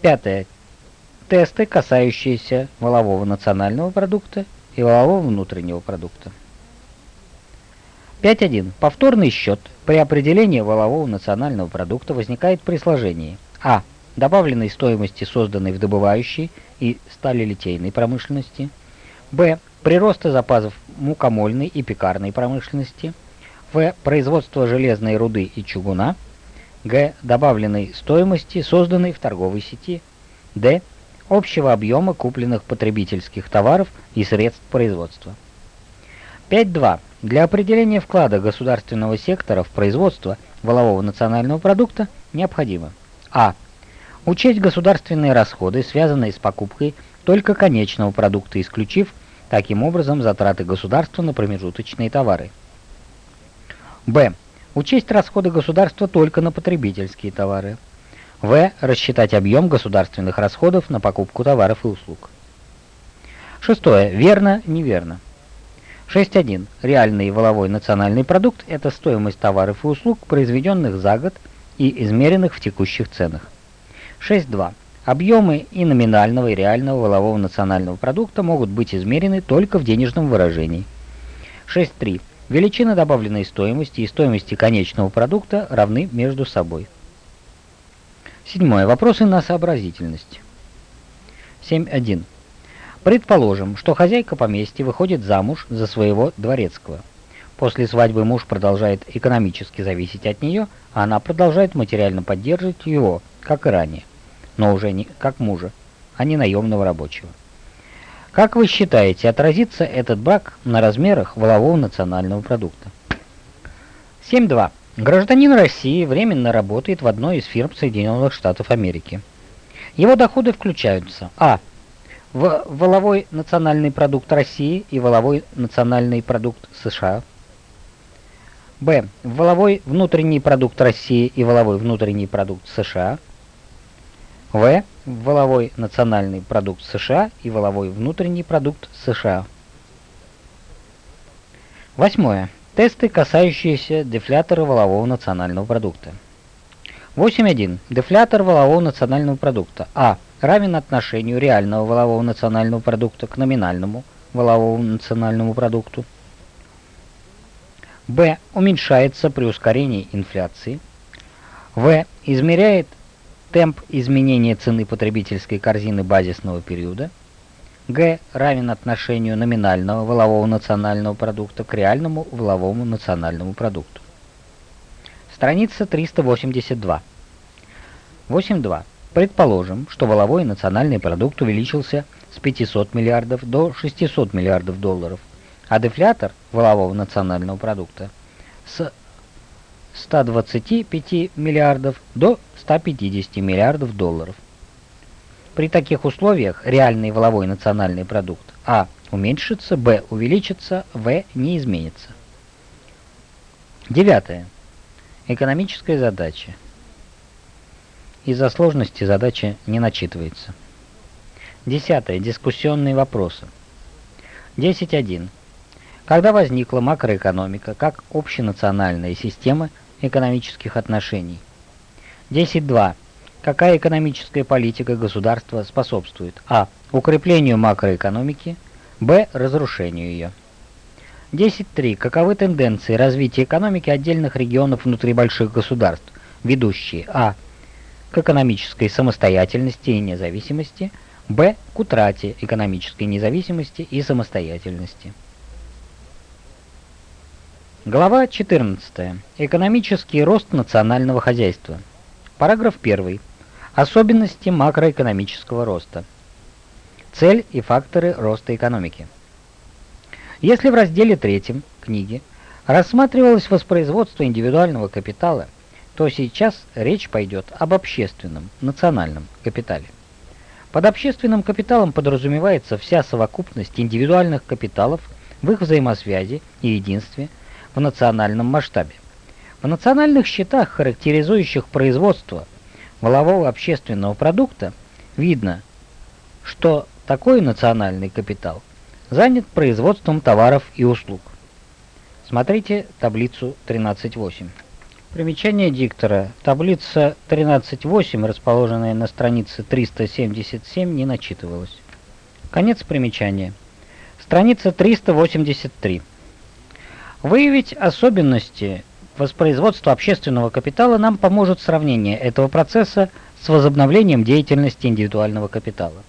Пятое. Тесты, касающиеся волового национального продукта и волового внутреннего продукта. 5.1. Повторный счет при определении волового национального продукта возникает при сложении а. добавленной стоимости, созданной в добывающей и сталелитейной промышленности, б. прироста запасов мукомольной и пекарной промышленности, в. производства железной руды и чугуна, г. добавленной стоимости, созданной в торговой сети, д. общего объема купленных потребительских товаров и средств производства. 5.2. Для определения вклада государственного сектора в производство волового национального продукта необходимо а. Учесть государственные расходы, связанные с покупкой только конечного продукта, исключив таким образом затраты государства на промежуточные товары. б. Учесть расходы государства только на потребительские товары. В. Рассчитать объем государственных расходов на покупку товаров и услуг. Шестое. Верно, неверно. 6.1. Реальный воловой национальный продукт – это стоимость товаров и услуг, произведенных за год и измеренных в текущих ценах. 6.2. Объемы и номинального, и реального волового национального продукта могут быть измерены только в денежном выражении. 6.3. Величины добавленной стоимости и стоимости конечного продукта равны между собой. Седьмое. Вопросы на сообразительность. 7.1. Предположим, что хозяйка поместья выходит замуж за своего дворецкого. После свадьбы муж продолжает экономически зависеть от нее, а она продолжает материально поддерживать его, как и ранее, но уже не как мужа, а не наемного рабочего. Как вы считаете, отразится этот брак на размерах волового национального продукта? 7.2. Гражданин России временно работает в одной из фирм Соединенных Штатов Америки. Его доходы включаются а в воловой национальный продукт России и воловой национальный продукт США. Б. В воловой внутренний продукт России и воловой внутренний продукт США. В. Воловой национальный продукт США и воловой внутренний продукт США. Восьмое. Тесты, касающиеся дефлятора волового национального продукта. 8.1. Дефлятор волового национального продукта. А равен отношению реального валового национального продукта к номинальному валовому национальному продукту. б. уменьшается при ускорении инфляции, в. измеряет темп изменения цены потребительской корзины базисного периода, г. равен отношению номинального валового национального продукта к реальному валовому национальному продукту. Страница 382. 8.2. Предположим, что валовой национальный продукт увеличился с 500 миллиардов до 600 миллиардов долларов, а дефлятор валового национального продукта с 125 миллиардов до 150 миллиардов долларов. При таких условиях реальный валовой национальный продукт А уменьшится, Б увеличится, В не изменится. Девятое. Экономическая задача. Из-за сложности задача не начитывается. Десятое. Дискуссионные вопросы. 10.1. Когда возникла макроэкономика как общенациональная система экономических отношений? 10.2. Какая экономическая политика государства способствует а. укреплению макроэкономики, б. разрушению ее? 10.3. Каковы тенденции развития экономики отдельных регионов внутри больших государств, ведущие а. к экономической самостоятельности и независимости, б. к утрате экономической независимости и самостоятельности? Глава 14. Экономический рост национального хозяйства. Параграф 1. Особенности макроэкономического роста. Цель и факторы роста экономики. Если в разделе 3 книги рассматривалось воспроизводство индивидуального капитала, то сейчас речь пойдет об общественном, национальном капитале. Под общественным капиталом подразумевается вся совокупность индивидуальных капиталов в их взаимосвязи и единстве в национальном масштабе. В национальных счетах, характеризующих производство валового общественного продукта, видно, что такой национальный капитал занят производством товаров и услуг. Смотрите таблицу 13.8. Примечание диктора. Таблица 13.8, расположенная на странице 377, не начитывалась. Конец примечания. Страница 383. Выявить особенности воспроизводства общественного капитала нам поможет сравнение этого процесса с возобновлением деятельности индивидуального капитала.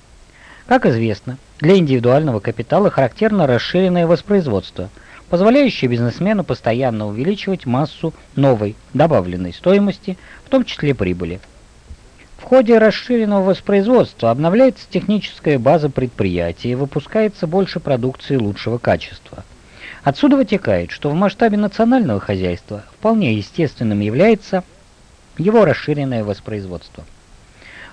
Как известно, для индивидуального капитала характерно расширенное воспроизводство, позволяющее бизнесмену постоянно увеличивать массу новой, добавленной стоимости, в том числе прибыли. В ходе расширенного воспроизводства обновляется техническая база предприятия и выпускается больше продукции лучшего качества. Отсюда вытекает, что в масштабе национального хозяйства вполне естественным является его расширенное воспроизводство.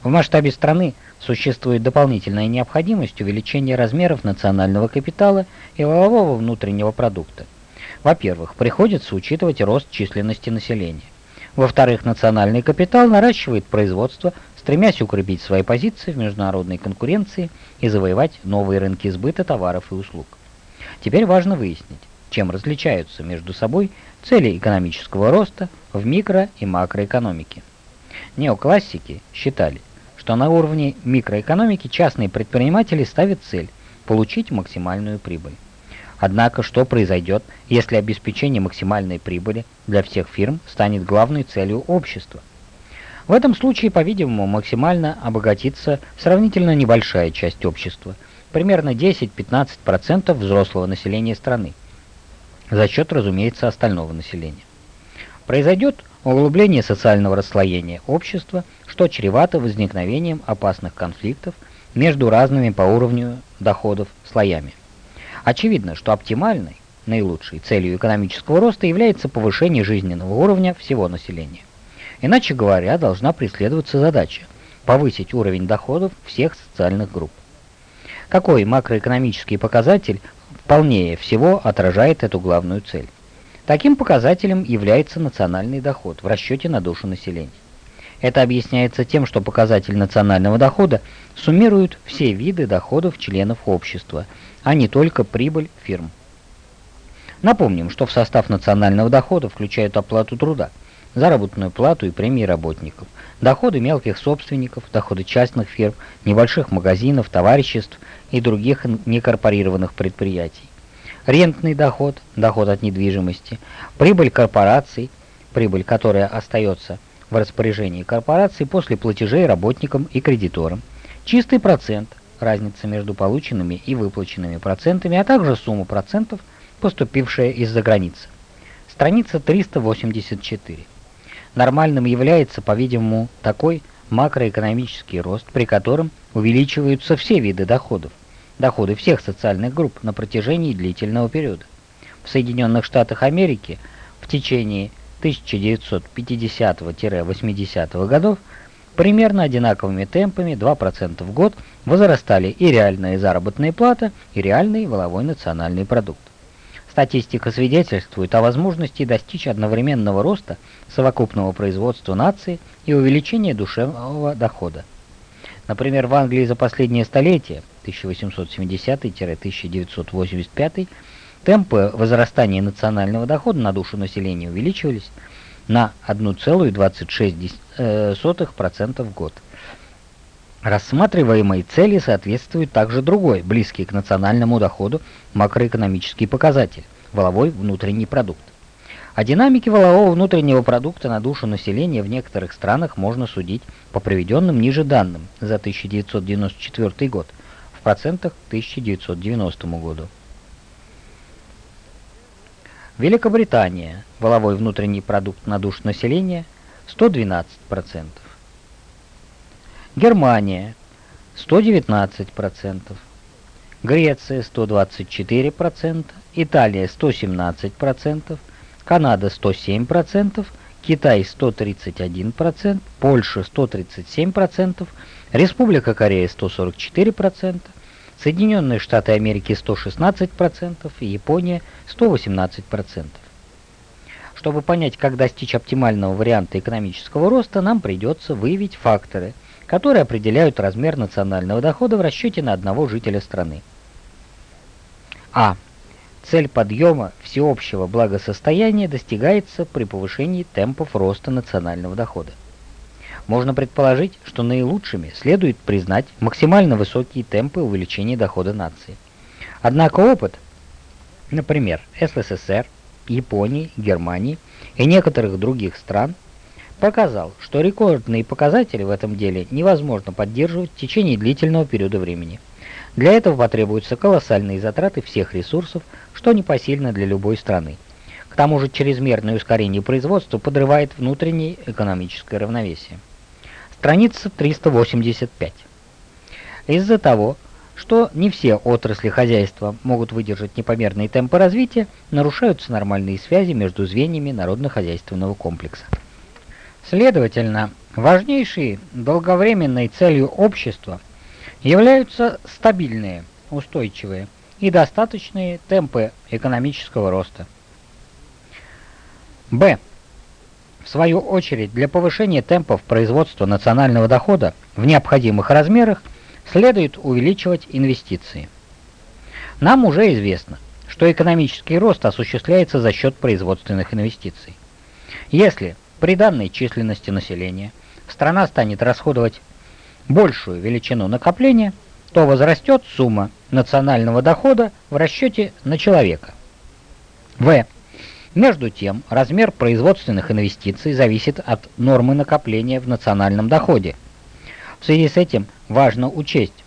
В масштабе страны существует дополнительная необходимость увеличения размеров национального капитала и валового внутреннего продукта. Во-первых, приходится учитывать рост численности населения. Во-вторых, национальный капитал наращивает производство, стремясь укрепить свои позиции в международной конкуренции и завоевать новые рынки сбыта товаров и услуг. Теперь важно выяснить, чем различаются между собой цели экономического роста в микро- и макроэкономике. Неоклассики считали, что на уровне микроэкономики частные предприниматели ставят цель – получить максимальную прибыль. Однако, что произойдет, если обеспечение максимальной прибыли для всех фирм станет главной целью общества? В этом случае, по-видимому, максимально обогатится сравнительно небольшая часть общества, примерно 10-15% взрослого населения страны, за счет, разумеется, остального населения. Произойдет углубление социального расслоения общества, что чревато возникновением опасных конфликтов между разными по уровню доходов слоями. Очевидно, что оптимальной, наилучшей целью экономического роста является повышение жизненного уровня всего населения. Иначе говоря, должна преследоваться задача повысить уровень доходов всех социальных групп. Какой макроэкономический показатель вполне всего отражает эту главную цель? Таким показателем является национальный доход в расчете на душу населения. Это объясняется тем, что показатель национального дохода суммирует все виды доходов членов общества, а не только прибыль фирм. Напомним, что в состав национального дохода включают оплату труда, заработную плату и премии работников, доходы мелких собственников, доходы частных фирм, небольших магазинов, товариществ и других некорпорированных предприятий. рентный доход, доход от недвижимости, прибыль корпораций, прибыль, которая остается в распоряжении корпорации после платежей работникам и кредиторам, чистый процент, разница между полученными и выплаченными процентами, а также сумма процентов, поступившая из-за границы. Страница 384. Нормальным является, по-видимому, такой макроэкономический рост, при котором увеличиваются все виды доходов, доходы всех социальных групп на протяжении длительного периода. В Соединенных Штатах Америки в течение 1950-80 годов примерно одинаковыми темпами 2% в год возрастали и реальная заработная плата, и реальный воловой национальный продукт. Статистика свидетельствует о возможности достичь одновременного роста совокупного производства нации и увеличения душевного дохода. Например, в Англии за последнее столетие, 1870-1985, темпы возрастания национального дохода на душу населения увеличивались на 1,26% в год. Рассматриваемой цели соответствует также другой, близкий к национальному доходу, макроэкономический показатель – воловой внутренний продукт. О динамике волового внутреннего продукта на душу населения в некоторых странах можно судить по приведенным ниже данным за 1994 год в процентах к 1990 году. Великобритания. Воловой внутренний продукт на душу населения 112%. Германия 119%. Греция 124%, Италия 117%, Канада 107%, Китай 131%, Польша 137%, Республика Корея 144%, Соединенные Штаты Америки 116% и Япония 118%. Чтобы понять, как достичь оптимального варианта экономического роста, нам придется выявить факторы, которые определяют размер национального дохода в расчете на одного жителя страны. А. Цель подъема всеобщего благосостояния достигается при повышении темпов роста национального дохода. Можно предположить, что наилучшими следует признать максимально высокие темпы увеличения дохода нации. Однако опыт, например, СССР, Японии, Германии и некоторых других стран показал, что рекордные показатели в этом деле невозможно поддерживать в течение длительного периода времени. Для этого потребуются колоссальные затраты всех ресурсов, что непосильно для любой страны. К тому же чрезмерное ускорение производства подрывает внутреннее экономическое равновесие. Страница 385. Из-за того, что не все отрасли хозяйства могут выдержать непомерные темпы развития, нарушаются нормальные связи между звеньями народно-хозяйственного комплекса. Следовательно, важнейшей долговременной целью общества являются стабильные, устойчивые и достаточные темпы экономического роста. Б. В свою очередь, для повышения темпов производства национального дохода в необходимых размерах следует увеличивать инвестиции. Нам уже известно, что экономический рост осуществляется за счет производственных инвестиций. Если при данной численности населения страна станет расходовать большую величину накопления, то возрастет сумма национального дохода в расчете на человека. В. Между тем, размер производственных инвестиций зависит от нормы накопления в национальном доходе. В связи с этим важно учесть,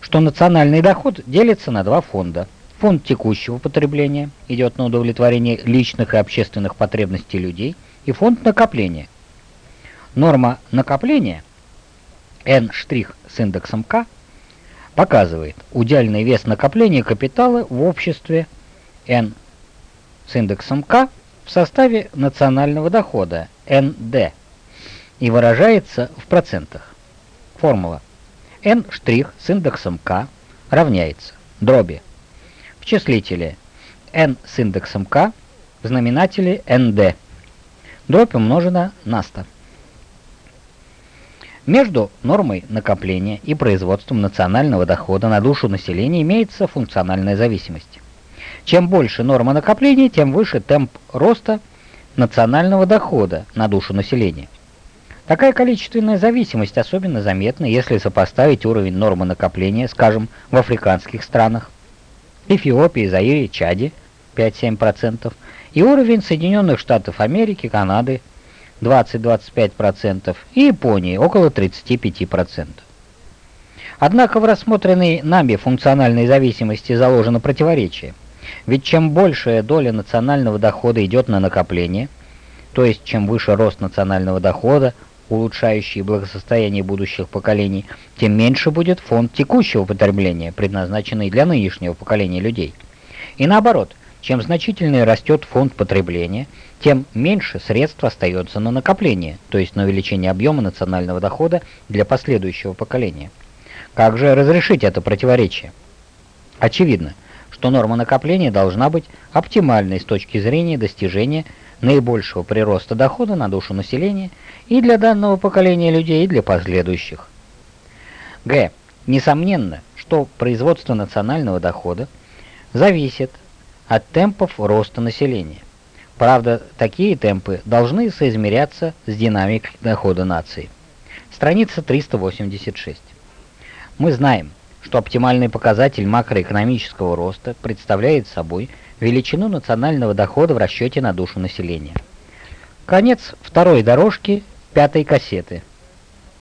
что национальный доход делится на два фонда. Фонд текущего потребления идет на удовлетворение личных и общественных потребностей людей, и фонд накопления. Норма накопления n' с индексом k показывает удельный вес накопления капитала в обществе n с индексом К в составе национального дохода НД и выражается в процентах. Формула N' с индексом К равняется дроби в числителе N с индексом К в знаменателе НД. Дробь умножена на 100. Между нормой накопления и производством национального дохода на душу населения имеется функциональная зависимость. Чем больше норма накопления, тем выше темп роста национального дохода на душу населения. Такая количественная зависимость особенно заметна, если сопоставить уровень нормы накопления, скажем, в африканских странах Эфиопии, Заире, Чаде 5-7% и уровень Соединенных Штатов Америки, Канады 20-25% и Японии около 35%. Однако в рассмотренной нами функциональной зависимости заложено противоречие. Ведь чем большая доля национального дохода идет на накопление, то есть чем выше рост национального дохода, улучшающий благосостояние будущих поколений, тем меньше будет фонд текущего потребления, предназначенный для нынешнего поколения людей. И наоборот, чем значительнее растет фонд потребления, тем меньше средств остается на накопление, то есть на увеличение объема национального дохода для последующего поколения. Как же разрешить это противоречие? Очевидно, что норма накопления должна быть оптимальной с точки зрения достижения наибольшего прироста дохода на душу населения и для данного поколения людей, и для последующих. Г. Несомненно, что производство национального дохода зависит от темпов роста населения. Правда, такие темпы должны соизмеряться с динамикой дохода нации. Страница 386. Мы знаем, что оптимальный показатель макроэкономического роста представляет собой величину национального дохода в расчете на душу населения. Конец второй дорожки пятой кассеты.